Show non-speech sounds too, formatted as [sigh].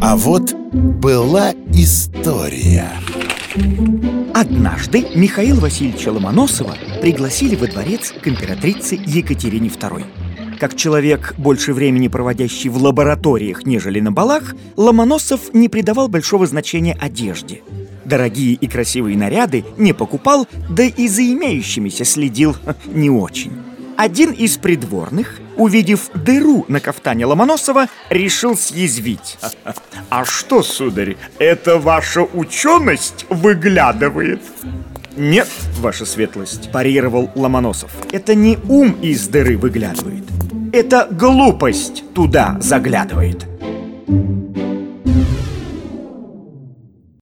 А вот была история Однажды Михаила Васильевича Ломоносова пригласили во дворец к императрице Екатерине II. Как человек, больше времени проводящий в лабораториях, нежели на балах, Ломоносов не придавал большого значения одежде. Дорогие и красивые наряды не покупал, да и за имеющимися следил [laughs] не очень. Один из придворных, увидев дыру на кафтане Ломоносова, решил съязвить. А что, сударь, это ваша ученость выглядывает? Нет, ваша светлость, парировал Ломоносов. Это не ум из дыры выглядывает. Это глупость туда заглядывает.